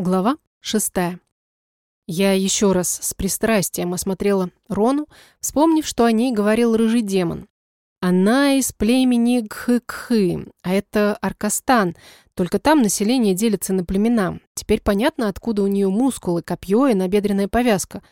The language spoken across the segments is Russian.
Глава шестая. Я еще раз с пристрастием осмотрела Рону, вспомнив, что о ней говорил рыжий демон. Она из племени Гхы-Кхы, а это Аркастан, только там население делится на племена. Теперь понятно, откуда у нее мускулы, копье и набедренная повязка.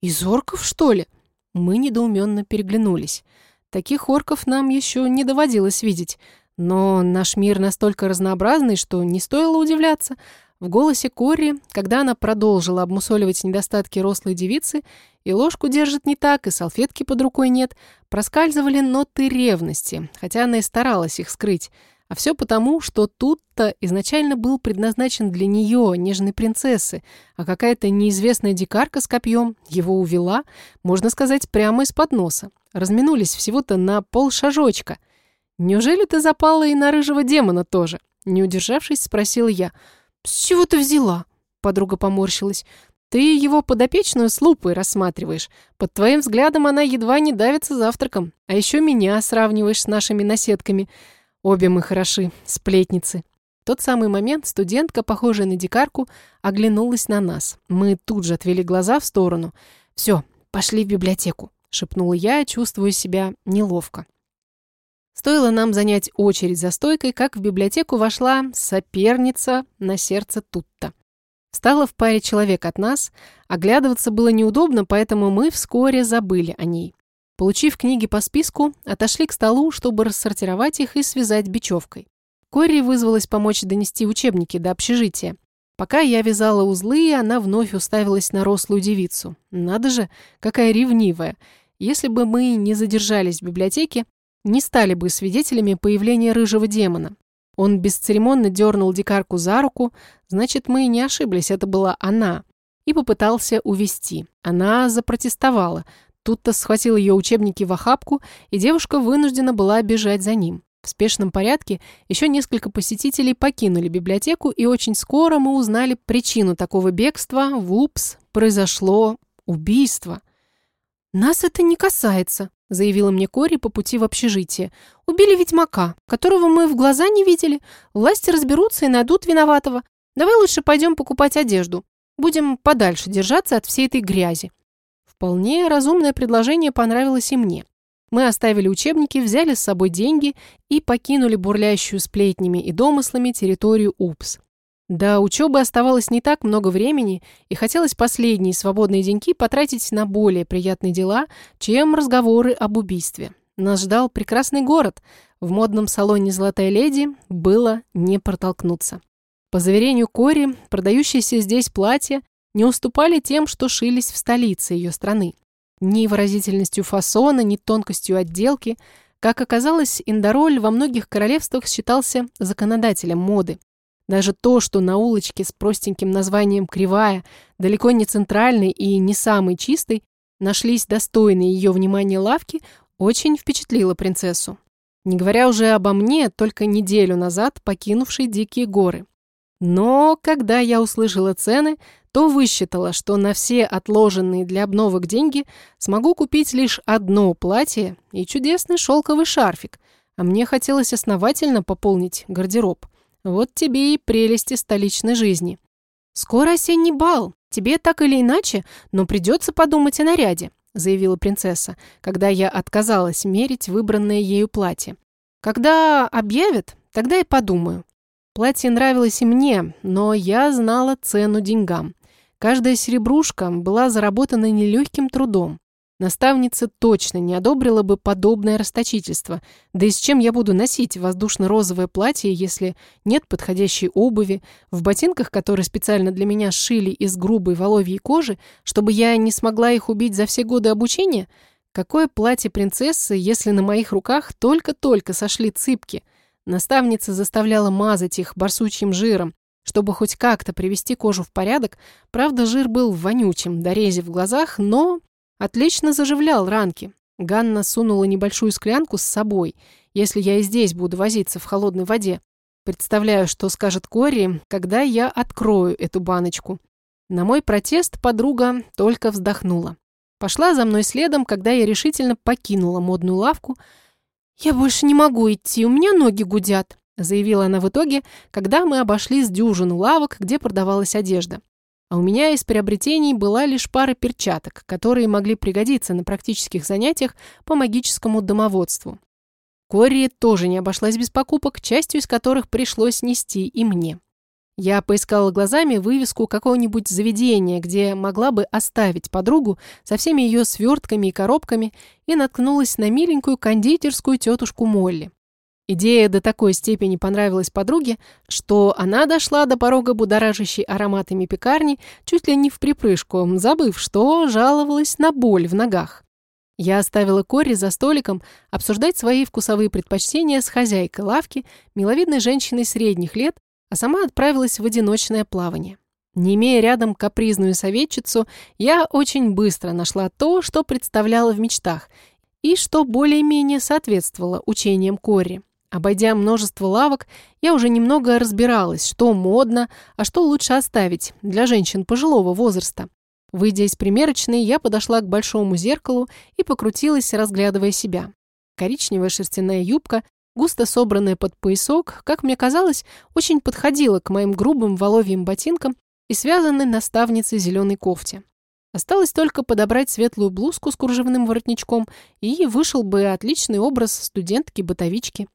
Из орков, что ли? Мы недоуменно переглянулись. Таких орков нам еще не доводилось видеть. Но наш мир настолько разнообразный, что не стоило удивляться – в голосе Кори, когда она продолжила обмусоливать недостатки рослой девицы, и ложку держит не так, и салфетки под рукой нет, проскальзывали ноты ревности, хотя она и старалась их скрыть. А все потому, что тут-то изначально был предназначен для нее, нежной принцессы, а какая-то неизвестная дикарка с копьем его увела, можно сказать, прямо из-под носа. Разминулись всего-то на полшажочка. «Неужели ты запала и на рыжего демона тоже?» Не удержавшись, спросил я – «С чего ты взяла?» Подруга поморщилась. «Ты его подопечную с лупой рассматриваешь. Под твоим взглядом она едва не давится завтраком. А еще меня сравниваешь с нашими наседками. Обе мы хороши, сплетницы». В тот самый момент студентка, похожая на дикарку, оглянулась на нас. Мы тут же отвели глаза в сторону. «Все, пошли в библиотеку», — шепнула я, чувствуя себя неловко. Стоило нам занять очередь за стойкой, как в библиотеку вошла соперница на сердце Тутта. Стало в паре человек от нас, оглядываться было неудобно, поэтому мы вскоре забыли о ней. Получив книги по списку, отошли к столу, чтобы рассортировать их и связать бечевкой. Кори вызвалась помочь донести учебники до общежития. Пока я вязала узлы, она вновь уставилась на рослую девицу. Надо же, какая ревнивая. Если бы мы не задержались в библиотеке, не стали бы свидетелями появления рыжего демона. Он бесцеремонно дернул дикарку за руку, значит, мы не ошиблись, это была она, и попытался увести. Она запротестовала. Тут-то схватил ее учебники в охапку, и девушка вынуждена была бежать за ним. В спешном порядке еще несколько посетителей покинули библиотеку, и очень скоро мы узнали причину такого бегства. Вупс, произошло убийство. «Нас это не касается», заявила мне Кори по пути в общежитие. «Убили ведьмака, которого мы в глаза не видели. Власти разберутся и найдут виноватого. Давай лучше пойдем покупать одежду. Будем подальше держаться от всей этой грязи». Вполне разумное предложение понравилось и мне. Мы оставили учебники, взяли с собой деньги и покинули бурлящую сплетнями и домыслами территорию УПС. До учебы оставалось не так много времени, и хотелось последние свободные деньки потратить на более приятные дела, чем разговоры об убийстве. Нас ждал прекрасный город. В модном салоне «Золотая леди» было не протолкнуться. По заверению Кори, продающиеся здесь платья не уступали тем, что шились в столице ее страны. Ни выразительностью фасона, ни тонкостью отделки. Как оказалось, Индороль во многих королевствах считался законодателем моды. Даже то, что на улочке с простеньким названием «Кривая», далеко не центральной и не самой чистой, нашлись достойные ее внимания лавки, очень впечатлило принцессу. Не говоря уже обо мне, только неделю назад покинувшей дикие горы. Но когда я услышала цены, то высчитала, что на все отложенные для обновок деньги смогу купить лишь одно платье и чудесный шелковый шарфик, а мне хотелось основательно пополнить гардероб. Вот тебе и прелести столичной жизни. «Скоро осенний бал. Тебе так или иначе, но придется подумать о наряде», заявила принцесса, когда я отказалась мерить выбранное ею платье. «Когда объявят, тогда и подумаю». Платье нравилось и мне, но я знала цену деньгам. Каждая серебрушка была заработана нелегким трудом. Наставница точно не одобрила бы подобное расточительство. Да и с чем я буду носить воздушно-розовое платье, если нет подходящей обуви, в ботинках, которые специально для меня сшили из грубой воловьей кожи, чтобы я не смогла их убить за все годы обучения? Какое платье принцессы, если на моих руках только-только сошли цыпки? Наставница заставляла мазать их барсучьим жиром, чтобы хоть как-то привести кожу в порядок. Правда, жир был вонючим, дорези в глазах, но Отлично заживлял ранки. Ганна сунула небольшую склянку с собой, если я и здесь буду возиться в холодной воде. Представляю, что скажет Кори, когда я открою эту баночку. На мой протест подруга только вздохнула. Пошла за мной следом, когда я решительно покинула модную лавку. «Я больше не могу идти, у меня ноги гудят», заявила она в итоге, когда мы обошли с дюжину лавок, где продавалась одежда. А у меня из приобретений была лишь пара перчаток, которые могли пригодиться на практических занятиях по магическому домоводству. Корри тоже не обошлась без покупок, частью из которых пришлось нести и мне. Я поискала глазами вывеску какого-нибудь заведения, где могла бы оставить подругу со всеми ее свертками и коробками, и наткнулась на миленькую кондитерскую тетушку Молли. Идея до такой степени понравилась подруге, что она дошла до порога будоражащей ароматами пекарни чуть ли не в припрыжку, забыв, что жаловалась на боль в ногах. Я оставила Кори за столиком обсуждать свои вкусовые предпочтения с хозяйкой лавки, миловидной женщиной средних лет, а сама отправилась в одиночное плавание. Не имея рядом капризную советчицу, я очень быстро нашла то, что представляла в мечтах, и что более-менее соответствовало учениям Кори. Обойдя множество лавок, я уже немного разбиралась, что модно, а что лучше оставить для женщин пожилого возраста. Выйдя из примерочной, я подошла к большому зеркалу и покрутилась, разглядывая себя. Коричневая шерстяная юбка, густо собранная под поясок, как мне казалось, очень подходила к моим грубым воловьим ботинкам и связанной наставницей зеленой кофте. Осталось только подобрать светлую блузку с кружевным воротничком, и вышел бы отличный образ студентки-бытовички.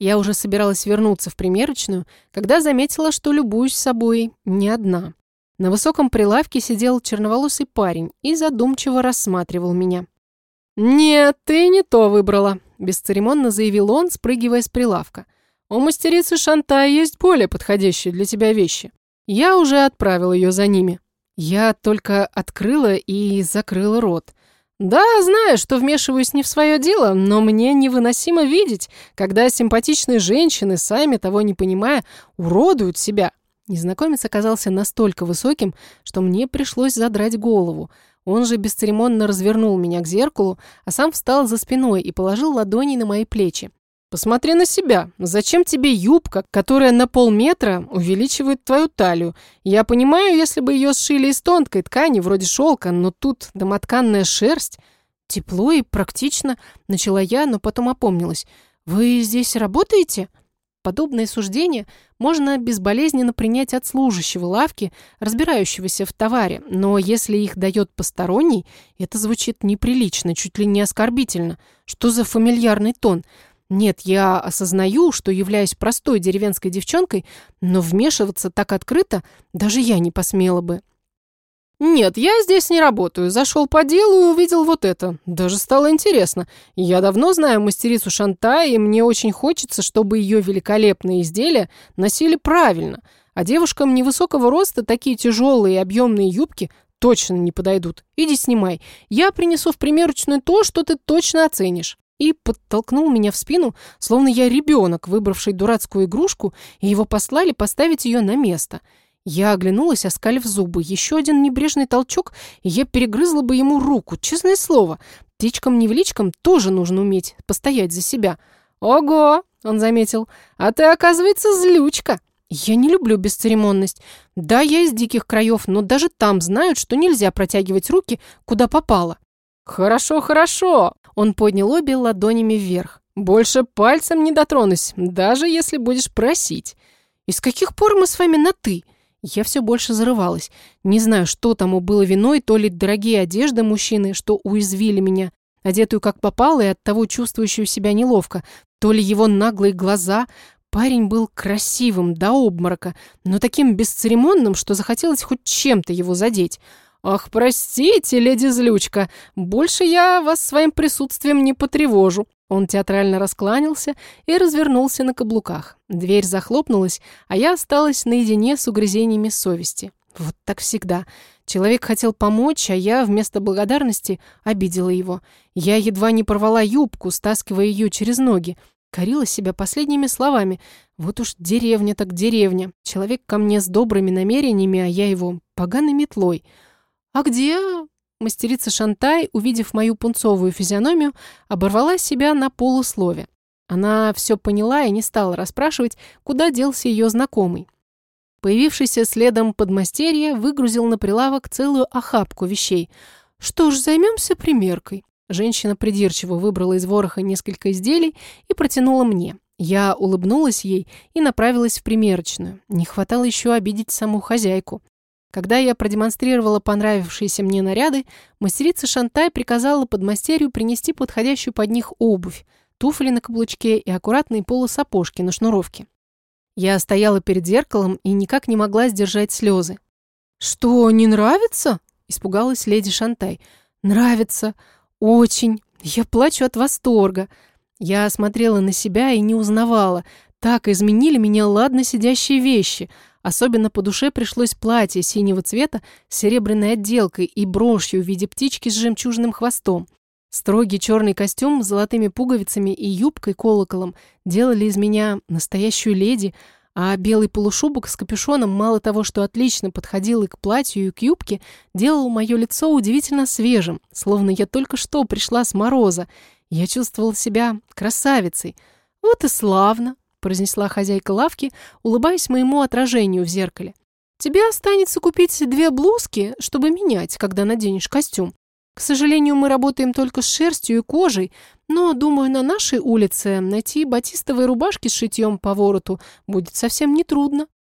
Я уже собиралась вернуться в примерочную, когда заметила, что любуюсь собой не одна. На высоком прилавке сидел черноволосый парень и задумчиво рассматривал меня. «Нет, ты не то выбрала», – бесцеремонно заявил он, спрыгивая с прилавка. «У мастерицы Шанта есть более подходящие для тебя вещи. Я уже отправил ее за ними». Я только открыла и закрыла рот. Да, знаю, что вмешиваюсь не в свое дело, но мне невыносимо видеть, когда симпатичные женщины, сами того не понимая, уродуют себя. Незнакомец оказался настолько высоким, что мне пришлось задрать голову. Он же бесцеремонно развернул меня к зеркалу, а сам встал за спиной и положил ладони на мои плечи. Посмотри на себя. Зачем тебе юбка, которая на полметра увеличивает твою талию? Я понимаю, если бы ее сшили из тонкой ткани, вроде шелка, но тут домотканная шерсть. Тепло и практично, начала я, но потом опомнилась. Вы здесь работаете? Подобное суждение можно безболезненно принять от служащего лавки, разбирающегося в товаре, но если их дает посторонний, это звучит неприлично, чуть ли не оскорбительно. Что за фамильярный тон? Нет, я осознаю, что являюсь простой деревенской девчонкой, но вмешиваться так открыто даже я не посмела бы. «Нет, я здесь не работаю. Зашел по делу и увидел вот это. Даже стало интересно. Я давно знаю мастерицу Шанта, и мне очень хочется, чтобы ее великолепные изделия носили правильно. А девушкам невысокого роста такие тяжелые и объемные юбки точно не подойдут. Иди снимай. Я принесу в примерочную то, что ты точно оценишь» и подтолкнул меня в спину, словно я ребенок, выбравший дурацкую игрушку, и его послали поставить ее на место. Я оглянулась, оскалив зубы. Еще один небрежный толчок, и я перегрызла бы ему руку, честное слово. Птичкам-невеличкам тоже нужно уметь постоять за себя. «Ого!» — он заметил. «А ты, оказывается, злючка!» Я не люблю бесцеремонность. Да, я из диких краев, но даже там знают, что нельзя протягивать руки, куда попало. «Хорошо, хорошо!» Он поднял обе ладонями вверх. «Больше пальцем не дотронусь, даже если будешь просить. И с каких пор мы с вами на «ты»?» Я все больше зарывалась. Не знаю, что тому было виной, то ли дорогие одежды мужчины, что уязвили меня, одетую как попало и оттого чувствующую себя неловко, то ли его наглые глаза. Парень был красивым до обморока, но таким бесцеремонным, что захотелось хоть чем-то его задеть. «Ах, простите, леди Злючка, больше я вас своим присутствием не потревожу». Он театрально раскланялся и развернулся на каблуках. Дверь захлопнулась, а я осталась наедине с угрызениями совести. Вот так всегда. Человек хотел помочь, а я вместо благодарности обидела его. Я едва не порвала юбку, стаскивая ее через ноги. Корила себя последними словами. Вот уж деревня так деревня. Человек ко мне с добрыми намерениями, а я его поганой метлой. «А где?» Мастерица Шантай, увидев мою пунцовую физиономию, оборвала себя на полуслове. Она все поняла и не стала расспрашивать, куда делся ее знакомый. Появившийся следом подмастерье выгрузил на прилавок целую охапку вещей. «Что ж, займемся примеркой». Женщина придирчиво выбрала из вороха несколько изделий и протянула мне. Я улыбнулась ей и направилась в примерочную. Не хватало еще обидеть саму хозяйку. Когда я продемонстрировала понравившиеся мне наряды, мастерица Шантай приказала подмастерью принести подходящую под них обувь, туфли на каблучке и аккуратные полусапожки на шнуровке. Я стояла перед зеркалом и никак не могла сдержать слезы. «Что, не нравится?» – испугалась леди Шантай. «Нравится. Очень. Я плачу от восторга. Я смотрела на себя и не узнавала. Так изменили меня ладно сидящие вещи. Особенно по душе пришлось платье синего цвета с серебряной отделкой и брошью в виде птички с жемчужным хвостом. Строгий черный костюм с золотыми пуговицами и юбкой-колоколом делали из меня настоящую леди, а белый полушубок с капюшоном мало того, что отлично подходил и к платью, и к юбке, делал мое лицо удивительно свежим, словно я только что пришла с мороза. Я чувствовала себя красавицей. «Вот и славно», — произнесла хозяйка лавки, улыбаясь моему отражению в зеркале. «Тебе останется купить две блузки, чтобы менять, когда наденешь костюм. К сожалению, мы работаем только с шерстью и кожей, но, думаю, на нашей улице найти батистовые рубашки с шитьем по вороту будет совсем нетрудно.